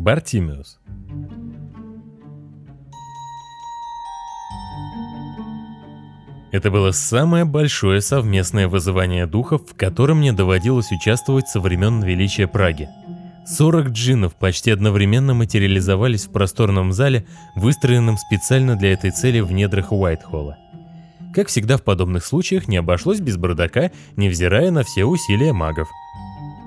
Бартимиус. Это было самое большое совместное вызывание духов, в котором мне доводилось участвовать со времен величия Праги. 40 джиннов почти одновременно материализовались в просторном зале, выстроенном специально для этой цели в недрах Уайтхолла. Как всегда в подобных случаях не обошлось без бардака, невзирая на все усилия магов –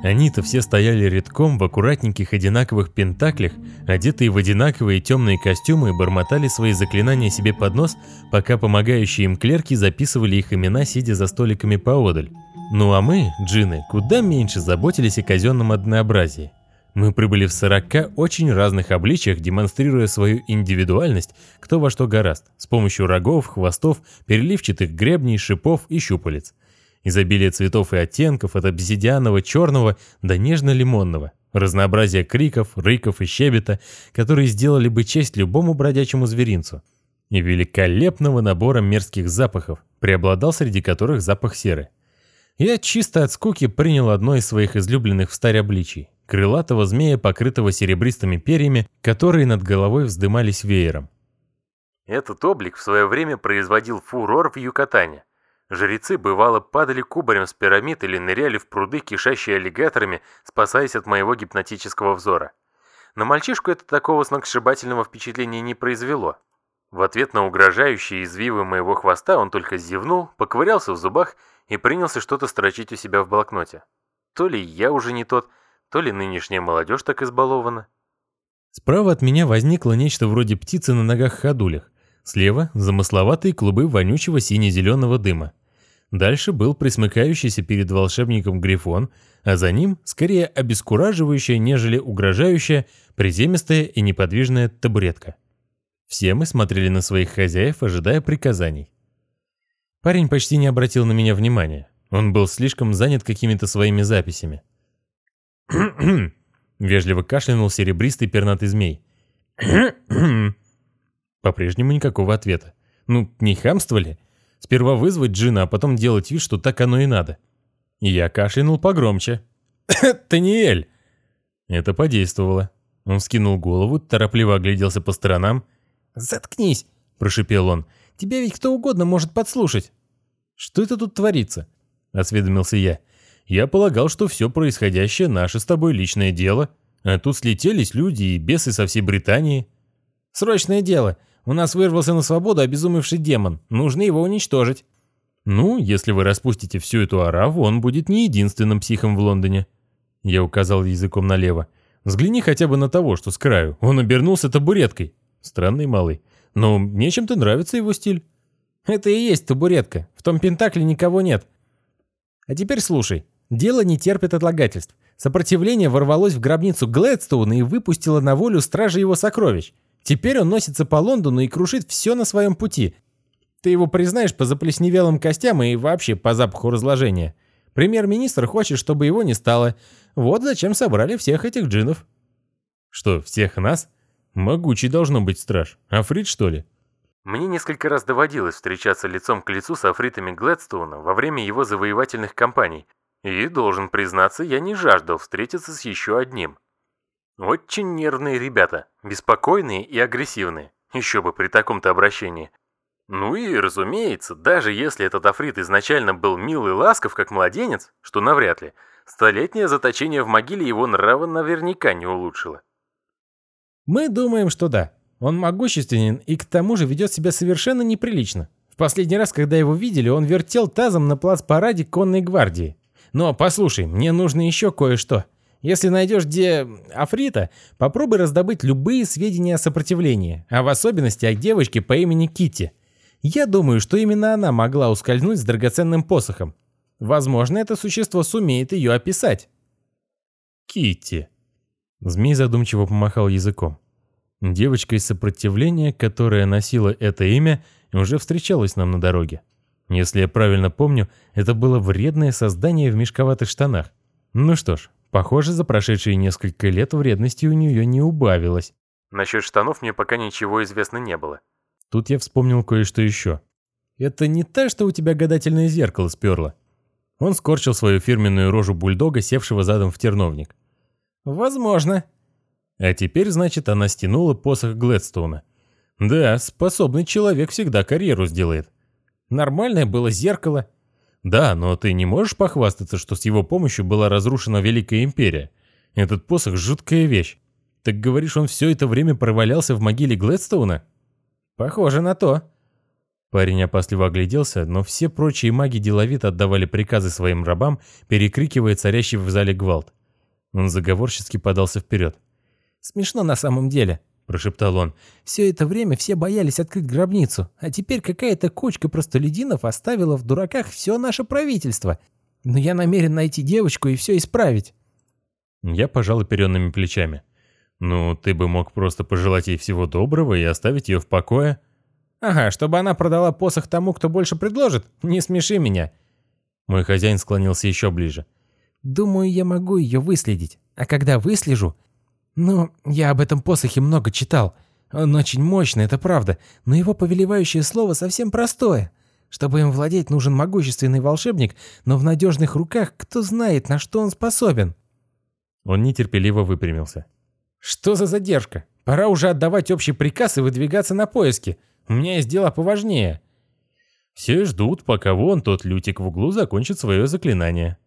они-то все стояли редком в аккуратненьких одинаковых пентаклях, одетые в одинаковые темные костюмы и бормотали свои заклинания себе под нос, пока помогающие им клерки записывали их имена, сидя за столиками поодаль. Ну а мы, джины, куда меньше заботились о казенном однообразии. Мы прибыли в 40 очень разных обличиях, демонстрируя свою индивидуальность, кто во что гораст, с помощью рогов, хвостов, переливчатых гребней, шипов и щупалец. Изобилие цветов и оттенков от обсидианового черного до нежно-лимонного. Разнообразие криков, рыков и щебета, которые сделали бы честь любому бродячему зверинцу. И великолепного набора мерзких запахов, преобладал среди которых запах серы. Я чисто от скуки принял одно из своих излюбленных в старе обличий – крылатого змея, покрытого серебристыми перьями, которые над головой вздымались веером. Этот облик в свое время производил фурор в Юкатане – Жрецы, бывало, падали кубарем с пирамид или ныряли в пруды, кишащие аллигаторами, спасаясь от моего гипнотического взора. На мальчишку это такого сногсшибательного впечатления не произвело. В ответ на угрожающие извивы моего хвоста он только зевнул, поковырялся в зубах и принялся что-то строчить у себя в блокноте. То ли я уже не тот, то ли нынешняя молодежь так избалована. Справа от меня возникло нечто вроде птицы на ногах-ходулях. Слева – замысловатые клубы вонючего сине-зеленого дыма. Дальше был присмыкающийся перед волшебником Грифон, а за ним скорее обескураживающая, нежели угрожающая, приземистая и неподвижная табуретка. Все мы смотрели на своих хозяев, ожидая приказаний. Парень почти не обратил на меня внимания. Он был слишком занят какими-то своими записями. Вежливо кашлянул серебристый пернатый змей. По-прежнему никакого ответа. Ну, не хамство ли? Сперва вызвать Джина, а потом делать вид, что так оно и надо. И я кашлянул погромче. «Таниэль!» Это подействовало. Он вскинул голову, торопливо огляделся по сторонам. «Заткнись!» – прошипел он. «Тебя ведь кто угодно может подслушать!» «Что это тут творится?» – осведомился я. «Я полагал, что все происходящее наше с тобой личное дело, а тут слетелись люди и бесы со всей Британии». «Срочное дело! У нас вырвался на свободу обезумевший демон. Нужно его уничтожить». «Ну, если вы распустите всю эту ораву, он будет не единственным психом в Лондоне». Я указал языком налево. «Взгляни хотя бы на того, что с краю. Он обернулся табуреткой. Странный малый. Но мне чем-то нравится его стиль». «Это и есть табуретка. В том пентакле никого нет». «А теперь слушай. Дело не терпит отлагательств. Сопротивление ворвалось в гробницу Глэдстоуна и выпустило на волю стражи его сокровищ. Теперь он носится по Лондону и крушит все на своем пути. Ты его признаешь по заплесневелым костям и вообще по запаху разложения. Премьер-министр хочет, чтобы его не стало. Вот зачем собрали всех этих джинов. Что, всех нас? Могучий должно быть страж. Африт, что ли? Мне несколько раз доводилось встречаться лицом к лицу с афритами Глэдстоуна во время его завоевательных кампаний. И, должен признаться, я не жаждал встретиться с еще одним. Очень нервные ребята, беспокойные и агрессивные, еще бы при таком-то обращении. Ну и, разумеется, даже если этот Африт изначально был мил и ласков, как младенец, что навряд ли, столетнее заточение в могиле его нрава наверняка не улучшило. Мы думаем, что да. Он могущественен и к тому же ведет себя совершенно неприлично. В последний раз, когда его видели, он вертел тазом на плац-параде конной гвардии. Но послушай, мне нужно еще кое-что. Если найдешь где Африта, попробуй раздобыть любые сведения о сопротивлении, а в особенности о девочке по имени Кити. Я думаю, что именно она могла ускользнуть с драгоценным посохом. Возможно, это существо сумеет ее описать. Кити. Змей задумчиво помахал языком. Девочка из сопротивления, которая носила это имя, уже встречалась нам на дороге. Если я правильно помню, это было вредное создание в мешковатых штанах. Ну что ж, Похоже, за прошедшие несколько лет вредности у нее не убавилось. Насчет штанов мне пока ничего известно не было. Тут я вспомнил кое-что еще. Это не та, что у тебя гадательное зеркало сперло. Он скорчил свою фирменную рожу бульдога, севшего задом в терновник. «Возможно». А теперь, значит, она стянула посох Глэдстоуна. Да, способный человек всегда карьеру сделает. Нормальное было зеркало. Да, но ты не можешь похвастаться, что с его помощью была разрушена Великая Империя. Этот посох — жуткая вещь. Так говоришь, он все это время провалялся в могиле Глэдстоуна? Похоже на то. Парень опасливо огляделся, но все прочие маги деловито отдавали приказы своим рабам, перекрикивая царящий в зале гвалт. Он заговорчески подался вперед. «Смешно на самом деле», — прошептал он. «Все это время все боялись открыть гробницу, а теперь какая-то кучка простолюдинов оставила в дураках все наше правительство. Но я намерен найти девочку и все исправить». Я пожал оперенными плечами. «Ну, ты бы мог просто пожелать ей всего доброго и оставить ее в покое». «Ага, чтобы она продала посох тому, кто больше предложит? Не смеши меня». Мой хозяин склонился еще ближе. «Думаю, я могу ее выследить. А когда выслежу... Ну, я об этом посохе много читал. Он очень мощный, это правда, но его повелевающее слово совсем простое. Чтобы им владеть, нужен могущественный волшебник, но в надежных руках кто знает, на что он способен». Он нетерпеливо выпрямился. «Что за задержка? Пора уже отдавать общий приказ и выдвигаться на поиски. У меня есть дела поважнее». Все ждут, пока вон тот лютик в углу закончит свое заклинание.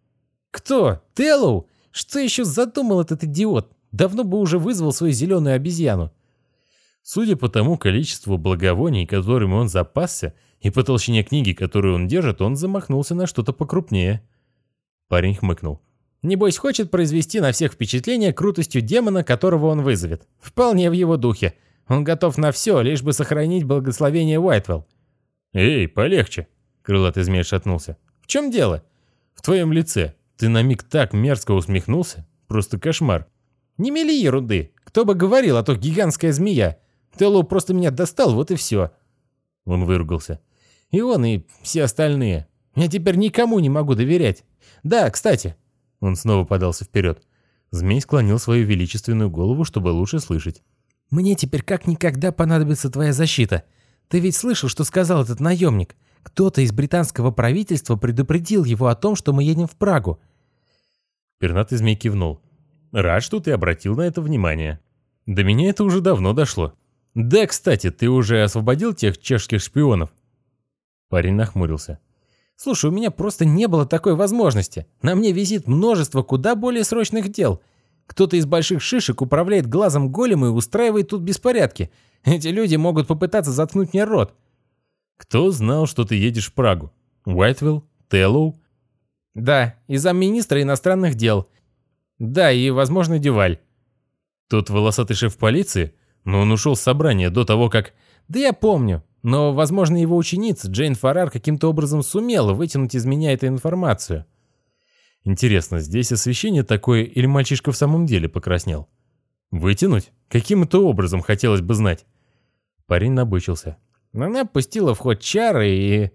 «Кто? Теллоу? Что еще задумал этот идиот? Давно бы уже вызвал свою зеленую обезьяну». Судя по тому количеству благовоний, которыми он запасся, и по толщине книги, которую он держит, он замахнулся на что-то покрупнее. Парень хмыкнул. «Небось, хочет произвести на всех впечатление крутостью демона, которого он вызовет. Вполне в его духе. Он готов на все, лишь бы сохранить благословение Уайтвелл. «Эй, полегче!» — крылатый змей шатнулся. «В чем дело?» «В твоем лице. Ты на миг так мерзко усмехнулся. Просто кошмар». «Не мели ерунды. Кто бы говорил, а то гигантская змея. Теллоу просто меня достал, вот и все». Он выругался. «И он, и все остальные. Я теперь никому не могу доверять. Да, кстати...» Он снова подался вперед. Змей склонил свою величественную голову, чтобы лучше слышать. Мне теперь как никогда понадобится твоя защита. Ты ведь слышал, что сказал этот наемник? Кто-то из британского правительства предупредил его о том, что мы едем в Прагу. Пернатый змей кивнул. Рад, что ты обратил на это внимание. До меня это уже давно дошло. Да, кстати, ты уже освободил тех чешских шпионов? Парень нахмурился. Слушай, у меня просто не было такой возможности. На мне висит множество куда более срочных дел – кто-то из больших шишек управляет глазом голема и устраивает тут беспорядки. Эти люди могут попытаться заткнуть мне рот. Кто знал, что ты едешь в Прагу? Уайтвилл? Теллоу? Да, и замминистра иностранных дел. Да, и, возможно, Дюваль. Тот волосатый шеф полиции? Но он ушел с собрания до того, как... Да я помню. Но, возможно, его ученица Джейн Фаррар каким-то образом сумела вытянуть из меня эту информацию. Интересно, здесь освещение такое или мальчишка в самом деле покраснел? Вытянуть? Каким это образом, хотелось бы знать. Парень набычился. Она пустила в ход чары и...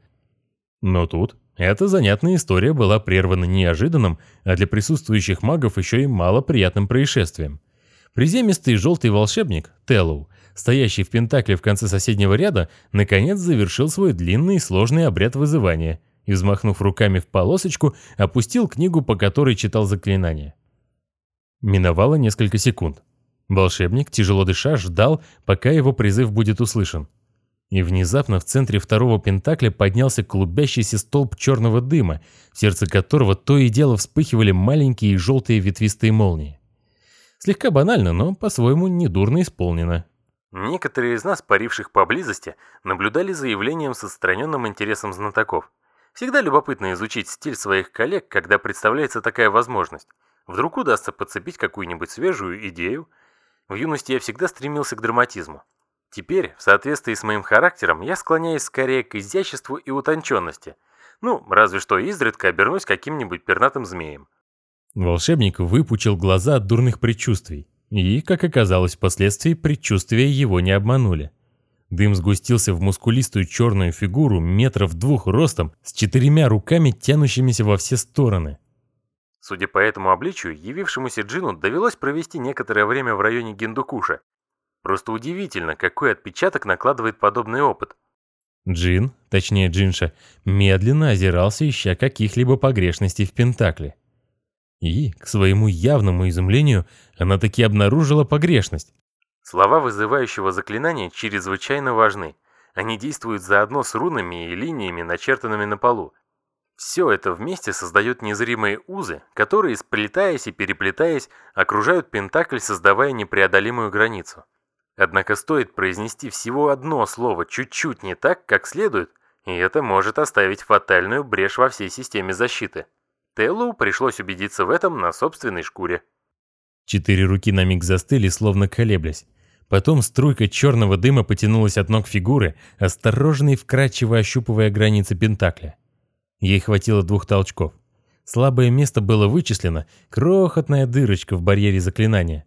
Но тут эта занятная история была прервана неожиданным, а для присутствующих магов еще и малоприятным происшествием. Приземистый желтый волшебник, Теллоу, стоящий в Пентакле в конце соседнего ряда, наконец завершил свой длинный и сложный обряд вызывания – и, взмахнув руками в полосочку, опустил книгу, по которой читал заклинание. Миновало несколько секунд. Волшебник, тяжело дыша, ждал, пока его призыв будет услышан. И внезапно в центре второго пентакля поднялся клубящийся столб черного дыма, в сердце которого то и дело вспыхивали маленькие желтые ветвистые молнии. Слегка банально, но по-своему недурно исполнено. Некоторые из нас, паривших поблизости, наблюдали за явлением с отстраненным интересом знатоков. Всегда любопытно изучить стиль своих коллег, когда представляется такая возможность. Вдруг удастся подцепить какую-нибудь свежую идею. В юности я всегда стремился к драматизму. Теперь, в соответствии с моим характером, я склоняюсь скорее к изяществу и утонченности. Ну, разве что изредка обернусь каким-нибудь пернатым змеем. Волшебник выпучил глаза от дурных предчувствий. И, как оказалось впоследствии, предчувствия его не обманули. Дым сгустился в мускулистую черную фигуру метров двух ростом с четырьмя руками, тянущимися во все стороны. Судя по этому обличию, явившемуся Джину довелось провести некоторое время в районе Гиндукуша. Просто удивительно, какой отпечаток накладывает подобный опыт. Джин, точнее Джинша, медленно озирался, ища каких-либо погрешностей в Пентакле. И, к своему явному изумлению, она таки обнаружила погрешность. Слова вызывающего заклинания чрезвычайно важны. Они действуют заодно с рунами и линиями, начертанными на полу. Все это вместе создает незримые узы, которые, сплетаясь и переплетаясь, окружают Пентакль, создавая непреодолимую границу. Однако стоит произнести всего одно слово чуть-чуть не так, как следует, и это может оставить фатальную брешь во всей системе защиты. Теллу пришлось убедиться в этом на собственной шкуре. Четыре руки на миг застыли, словно колеблясь. Потом струйка черного дыма потянулась от ног фигуры, осторожно и вкрадчиво ощупывая границы Пентакля. Ей хватило двух толчков. Слабое место было вычислено, крохотная дырочка в барьере заклинания.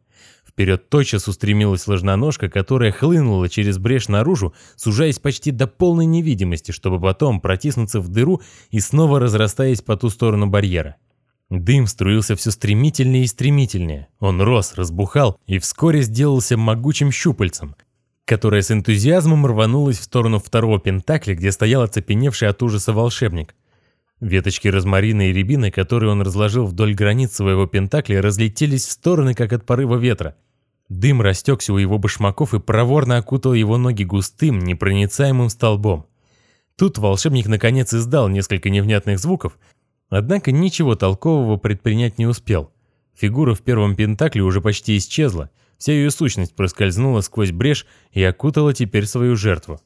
Вперед тотчас устремилась ложноножка, которая хлынула через брешь наружу, сужаясь почти до полной невидимости, чтобы потом протиснуться в дыру и снова разрастаясь по ту сторону барьера. Дым струился все стремительнее и стремительнее. Он рос, разбухал и вскоре сделался могучим щупальцем, которое с энтузиазмом рванулось в сторону второго пентакля, где стоял оцепеневший от ужаса волшебник. Веточки розмарина и рябины, которые он разложил вдоль границ своего пентакля, разлетелись в стороны, как от порыва ветра. Дым растекся у его башмаков и проворно окутал его ноги густым, непроницаемым столбом. Тут волшебник наконец издал несколько невнятных звуков, Однако ничего толкового предпринять не успел. Фигура в первом пентакле уже почти исчезла, вся ее сущность проскользнула сквозь брешь и окутала теперь свою жертву.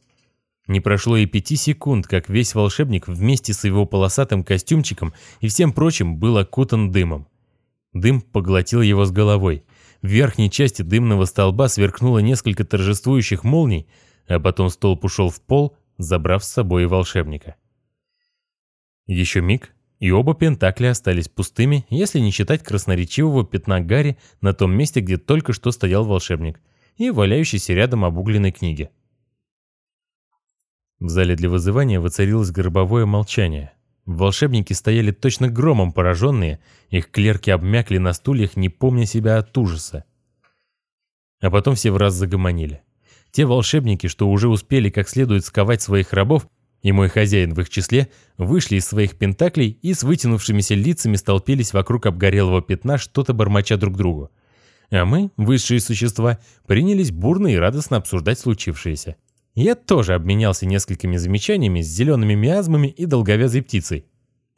Не прошло и пяти секунд, как весь волшебник вместе с его полосатым костюмчиком и всем прочим был окутан дымом. Дым поглотил его с головой. В верхней части дымного столба сверкнуло несколько торжествующих молний, а потом столб ушел в пол, забрав с собой и волшебника. Еще миг, и оба пентакля остались пустыми, если не считать красноречивого пятна Гарри на том месте, где только что стоял волшебник, и валяющейся рядом обугленной книги. В зале для вызывания воцарилось гробовое молчание. Волшебники стояли точно громом пораженные, их клерки обмякли на стульях, не помня себя от ужаса. А потом все в раз загомонили. Те волшебники, что уже успели как следует сковать своих рабов, и мой хозяин в их числе вышли из своих пентаклей и с вытянувшимися лицами столпились вокруг обгорелого пятна, что-то бормоча друг другу. А мы, высшие существа, принялись бурно и радостно обсуждать случившееся. Я тоже обменялся несколькими замечаниями с зелеными миазмами и долговязой птицей.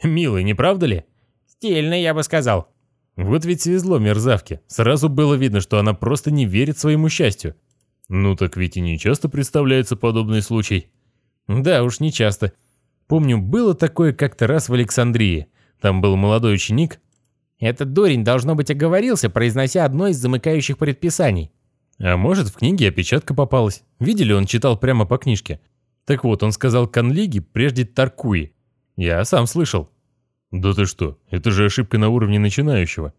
Милый, не правда ли? Стильно, я бы сказал. Вот ведь свезло мерзавке. Сразу было видно, что она просто не верит своему счастью. Ну так ведь и не часто представляется подобный случай. Да уж, не часто. Помню, было такое как-то раз в Александрии. Там был молодой ученик. Этот дурень, должно быть, оговорился, произнося одно из замыкающих предписаний. А может, в книге опечатка попалась. Видели, он читал прямо по книжке. Так вот, он сказал конлиги прежде Таркуи. Я сам слышал. Да ты что, это же ошибка на уровне начинающего.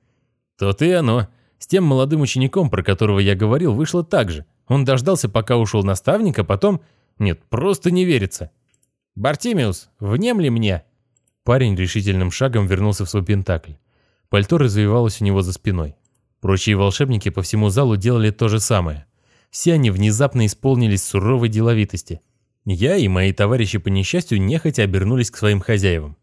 То-то и оно. С тем молодым учеником, про которого я говорил, вышло так же. Он дождался, пока ушел наставник, а потом нет, просто не верится. «Бартимиус, внемли мне!» Парень решительным шагом вернулся в свой пентакль. Пальто развивалось у него за спиной. Прочие волшебники по всему залу делали то же самое. Все они внезапно исполнились суровой деловитости. Я и мои товарищи по несчастью нехотя обернулись к своим хозяевам.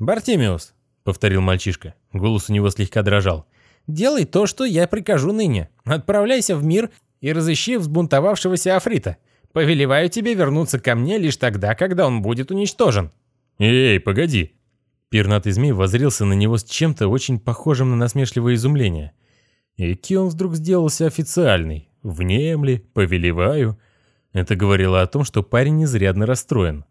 «Бартимиус», — повторил мальчишка, голос у него слегка дрожал, — «делай то, что я прикажу ныне. Отправляйся в мир и разыщи взбунтовавшегося Африта. Повелеваю тебе вернуться ко мне лишь тогда, когда он будет уничтожен». «Эй, погоди!» Пернатый змей возрился на него с чем-то очень похожим на насмешливое изумление. Эки он вдруг сделался официальный. «Внемли, повелеваю». Это говорило о том, что парень изрядно расстроен.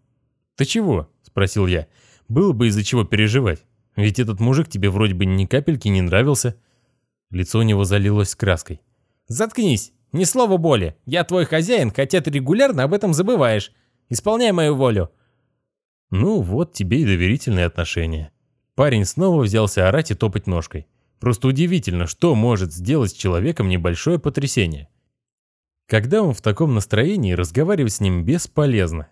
«Ты чего?» – спросил я. «Было бы из-за чего переживать. Ведь этот мужик тебе вроде бы ни капельки не нравился». Лицо у него залилось краской. «Заткнись!» Ни слова боли. Я твой хозяин, хотя ты регулярно об этом забываешь. Исполняй мою волю». Ну, вот тебе и доверительные отношения. Парень снова взялся орать и топать ножкой. Просто удивительно, что может сделать с человеком небольшое потрясение. Когда он в таком настроении, разговаривать с ним бесполезно.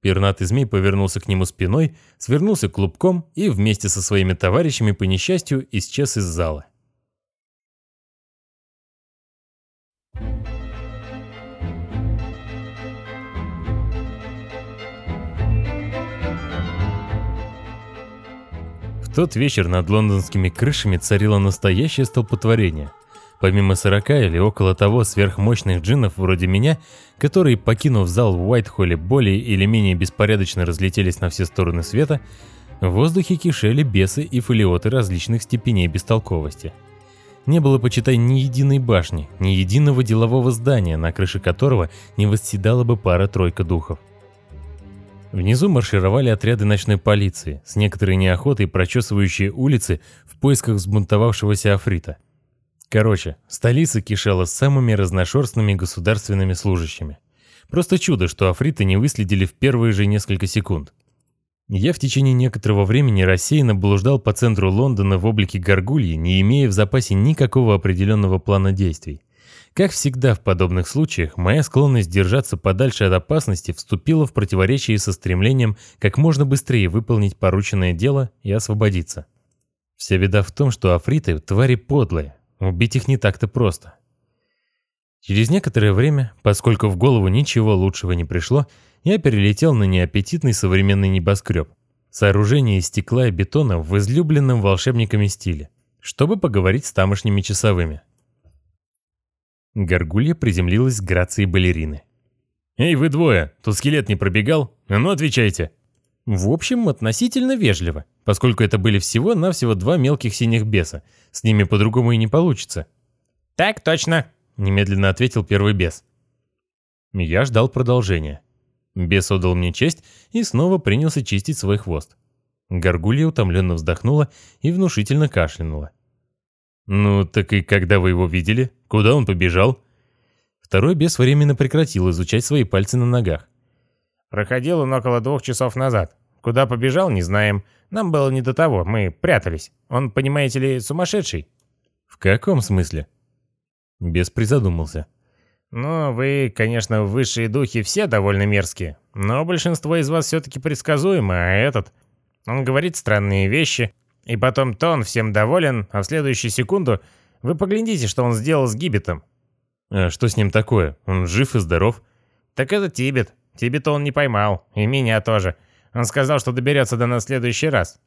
Пернатый змей повернулся к нему спиной, свернулся клубком и вместе со своими товарищами по несчастью исчез из зала. Тот вечер над лондонскими крышами царило настоящее столпотворение. Помимо 40 или около того сверхмощных джиннов вроде меня, которые, покинув зал в Уайтхолле, более или менее беспорядочно разлетелись на все стороны света, в воздухе кишели бесы и фолиоты различных степеней бестолковости. Не было, почитай, ни единой башни, ни единого делового здания, на крыше которого не восседала бы пара-тройка духов. Внизу маршировали отряды ночной полиции, с некоторой неохотой прочесывающие улицы в поисках взбунтовавшегося африта. Короче, столица кишела самыми разношерстными государственными служащими. Просто чудо, что африты не выследили в первые же несколько секунд. Я в течение некоторого времени рассеянно блуждал по центру Лондона в облике горгульи, не имея в запасе никакого определенного плана действий. Как всегда в подобных случаях, моя склонность держаться подальше от опасности вступила в противоречие со стремлением как можно быстрее выполнить порученное дело и освободиться. Вся беда в том, что африты – твари подлые, убить их не так-то просто. Через некоторое время, поскольку в голову ничего лучшего не пришло, я перелетел на неаппетитный современный небоскреб. Сооружение из стекла и бетона в излюбленном волшебниками стиле, чтобы поговорить с тамошними часовыми. Горгулья приземлилась с грацией балерины. «Эй, вы двое, тут скелет не пробегал? А ну отвечайте!» В общем, относительно вежливо, поскольку это были всего-навсего два мелких синих беса. С ними по-другому и не получится. «Так точно», — немедленно ответил первый бес. Я ждал продолжения. Бес отдал мне честь и снова принялся чистить свой хвост. Горгулья утомленно вздохнула и внушительно кашлянула. «Ну, так и когда вы его видели? Куда он побежал?» Второй бес временно прекратил изучать свои пальцы на ногах. «Проходил он около двух часов назад. Куда побежал, не знаем. Нам было не до того, мы прятались. Он, понимаете ли, сумасшедший». «В каком смысле?» Бес призадумался. «Ну, вы, конечно, высшие духи все довольно мерзкие, но большинство из вас все-таки предсказуемо, а этот... Он говорит странные вещи, и потом то он всем доволен, а в следующую секунду вы поглядите, что он сделал с Гибетом. А что с ним такое? Он жив и здоров? Так это Тибет. Тибета он не поймал. И меня тоже. Он сказал, что доберется до нас в следующий раз.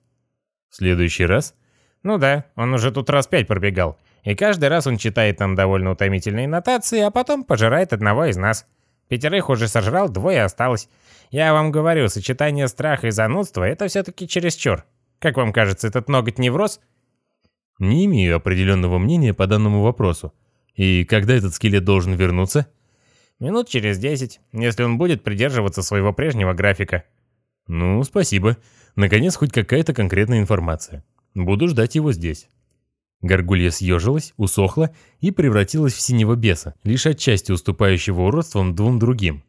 В следующий раз? Ну да, он уже тут раз пять пробегал. И каждый раз он читает нам довольно утомительные нотации, а потом пожирает одного из нас. Пятерых уже сожрал, двое осталось. Я вам говорю, сочетание страха и занудства — это все-таки чересчур. Как вам кажется, этот ноготь невроз? Не имею определенного мнения по данному вопросу. И когда этот скелет должен вернуться? Минут через десять, если он будет придерживаться своего прежнего графика. Ну, спасибо. Наконец, хоть какая-то конкретная информация. Буду ждать его здесь. Горгулья съежилась, усохла и превратилась в синего беса, лишь отчасти уступающего уродством двум другим.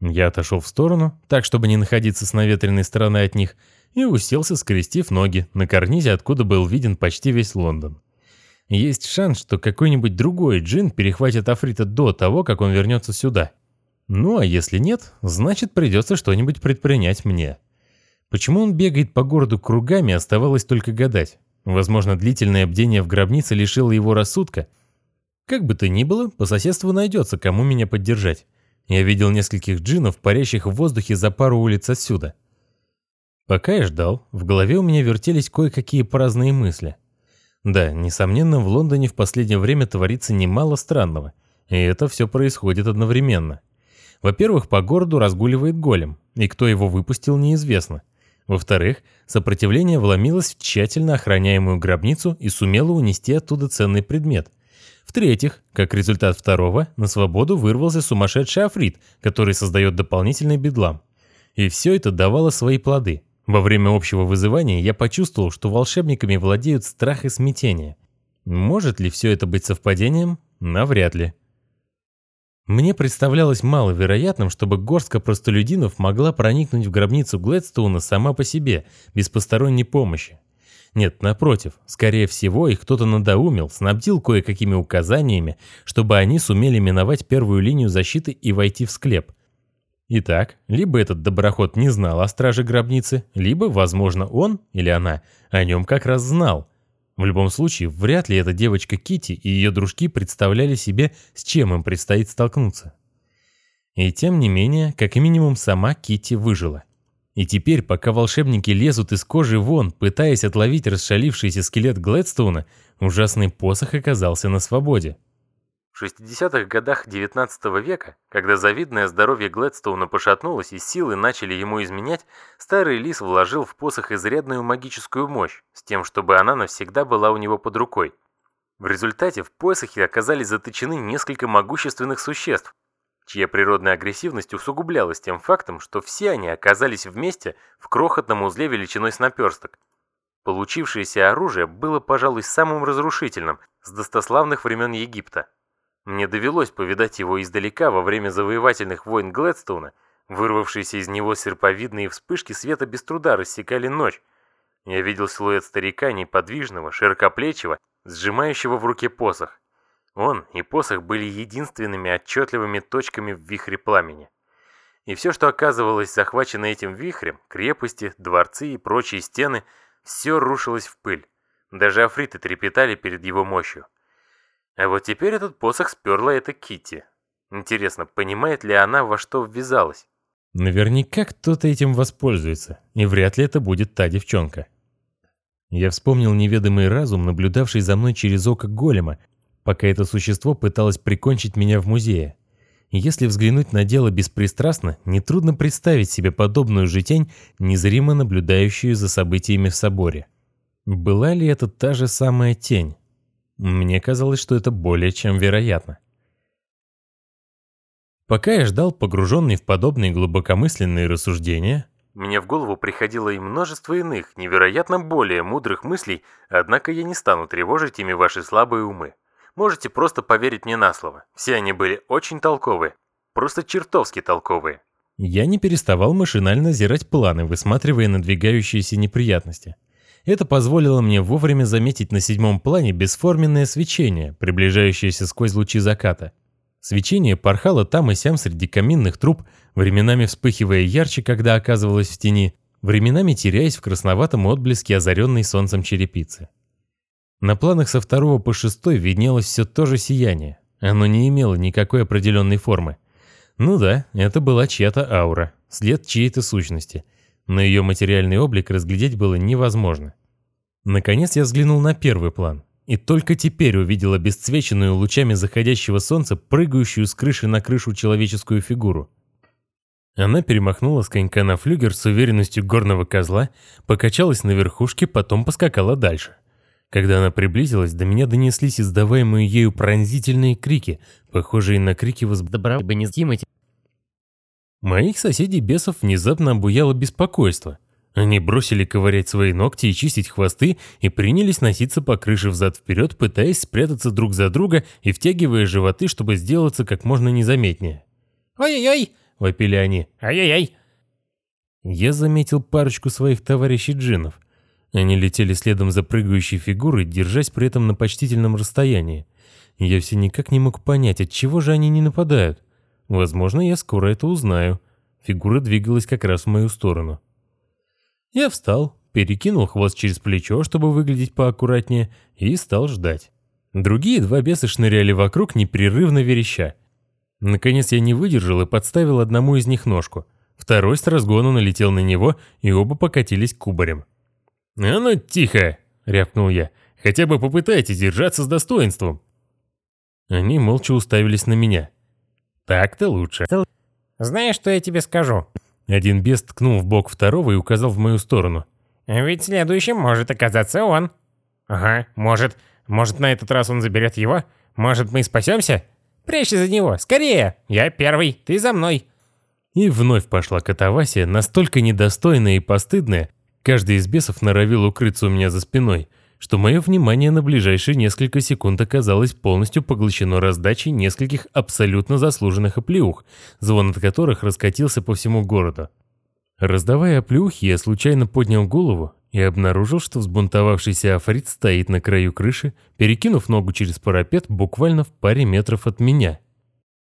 Я отошел в сторону, так чтобы не находиться с наветренной стороны от них, и уселся, скрестив ноги, на карнизе, откуда был виден почти весь Лондон. Есть шанс, что какой-нибудь другой джин перехватит Африта до того, как он вернется сюда. Ну а если нет, значит придется что-нибудь предпринять мне. Почему он бегает по городу кругами, оставалось только гадать. Возможно, длительное бдение в гробнице лишило его рассудка. Как бы то ни было, по соседству найдется, кому меня поддержать. Я видел нескольких джинов, парящих в воздухе за пару улиц отсюда. Пока я ждал, в голове у меня вертелись кое-какие праздные мысли. Да, несомненно, в Лондоне в последнее время творится немало странного, и это все происходит одновременно. Во-первых, по городу разгуливает голем, и кто его выпустил, неизвестно. Во-вторых, сопротивление вломилось в тщательно охраняемую гробницу и сумело унести оттуда ценный предмет. В-третьих, как результат второго, на свободу вырвался сумасшедший африт, который создает дополнительный бедлам. И все это давало свои плоды – во время общего вызывания я почувствовал, что волшебниками владеют страх и смятение. Может ли все это быть совпадением? Навряд ли. Мне представлялось маловероятным, чтобы горстка простолюдинов могла проникнуть в гробницу Глэдстоуна сама по себе, без посторонней помощи. Нет, напротив, скорее всего, их кто-то надоумил, снабдил кое-какими указаниями, чтобы они сумели миновать первую линию защиты и войти в склеп – Итак, либо этот доброход не знал о страже гробницы, либо, возможно, он или она о нем как раз знал. В любом случае, вряд ли эта девочка Кити и ее дружки представляли себе, с чем им предстоит столкнуться. И тем не менее, как минимум сама Кити выжила. И теперь, пока волшебники лезут из кожи вон, пытаясь отловить расшалившийся скелет Глэдстоуна, ужасный посох оказался на свободе. В 60-х годах XIX века, когда завидное здоровье Глэдстоуна пошатнулось и силы начали ему изменять, старый лис вложил в посох изрядную магическую мощь, с тем, чтобы она навсегда была у него под рукой. В результате в посохе оказались заточены несколько могущественных существ, чья природная агрессивность усугублялась тем фактом, что все они оказались вместе в крохотном узле величиной с наперсток. Получившееся оружие было, пожалуй, самым разрушительным с достославных времен Египта. Мне довелось повидать его издалека во время завоевательных войн Глэдстоуна, вырвавшиеся из него серповидные вспышки света без труда рассекали ночь. Я видел силуэт старика неподвижного, широкоплечего, сжимающего в руке посох. Он и посох были единственными отчетливыми точками в вихре пламени. И все, что оказывалось захвачено этим вихрем, крепости, дворцы и прочие стены, все рушилось в пыль. Даже африты трепетали перед его мощью. А вот теперь этот посох сперла эта Китти. Интересно, понимает ли она, во что ввязалась? Наверняка кто-то этим воспользуется, и вряд ли это будет та девчонка. Я вспомнил неведомый разум, наблюдавший за мной через око голема, пока это существо пыталось прикончить меня в музее. Если взглянуть на дело беспристрастно, нетрудно представить себе подобную же тень, незримо наблюдающую за событиями в соборе. Была ли это та же самая тень? Мне казалось, что это более чем вероятно. Пока я ждал, погруженный в подобные глубокомысленные рассуждения, мне в голову приходило и множество иных, невероятно более мудрых мыслей, однако я не стану тревожить ими ваши слабые умы. Можете просто поверить мне на слово. Все они были очень толковые. Просто чертовски толковые. Я не переставал машинально зирать планы, высматривая надвигающиеся неприятности. Это позволило мне вовремя заметить на седьмом плане бесформенное свечение, приближающееся сквозь лучи заката. Свечение порхало там и сям среди каминных труб, временами вспыхивая ярче, когда оказывалось в тени, временами теряясь в красноватом отблеске озаренной солнцем черепицы. На планах со второго по шестой виднелось все то же сияние. Оно не имело никакой определенной формы. Ну да, это была чья-то аура, след чьей-то сущности. Но ее материальный облик разглядеть было невозможно. Наконец я взглянул на первый план. И только теперь увидел обесцвеченную лучами заходящего солнца, прыгающую с крыши на крышу человеческую фигуру. Она перемахнула с конька на флюгер с уверенностью горного козла, покачалась на верхушке, потом поскакала дальше. Когда она приблизилась, до меня донеслись издаваемые ею пронзительные крики, похожие на крики не Тимати. Моих соседей-бесов внезапно обуяло беспокойство. Они бросили ковырять свои ногти и чистить хвосты и принялись носиться по крыше взад-вперед, пытаясь спрятаться друг за друга и втягивая животы, чтобы сделаться как можно незаметнее. «Ой-ой-ой!» — вопили они. «Ай-яй-яй!» Я заметил парочку своих товарищей-джинов — они летели следом за прыгающей фигурой, держась при этом на почтительном расстоянии. Я все никак не мог понять, от чего же они не нападают. Возможно, я скоро это узнаю. Фигура двигалась как раз в мою сторону. Я встал, перекинул хвост через плечо, чтобы выглядеть поаккуратнее, и стал ждать. Другие два беса шныряли вокруг, непрерывно вереща. Наконец я не выдержал и подставил одному из них ножку. Второй с разгону налетел на него, и оба покатились кубарем. «А ну тихо!» — рявкнул я. «Хотя бы попытайтесь держаться с достоинством!» Они молча уставились на меня. «Так-то лучше!» «Знаешь, что я тебе скажу?» Один бес ткнул в бок второго и указал в мою сторону. «Ведь следующим может оказаться он». «Ага, может. Может, на этот раз он заберет его? Может, мы спасемся?» «Прячься за него, скорее! Я первый, ты за мной!» И вновь пошла катавасия, настолько недостойная и постыдная, Каждый из бесов норовил укрыться у меня за спиной, что мое внимание на ближайшие несколько секунд оказалось полностью поглощено раздачей нескольких абсолютно заслуженных оплеух, звон от которых раскатился по всему городу. Раздавая оплеухи, я случайно поднял голову и обнаружил, что взбунтовавшийся африт стоит на краю крыши, перекинув ногу через парапет буквально в паре метров от меня –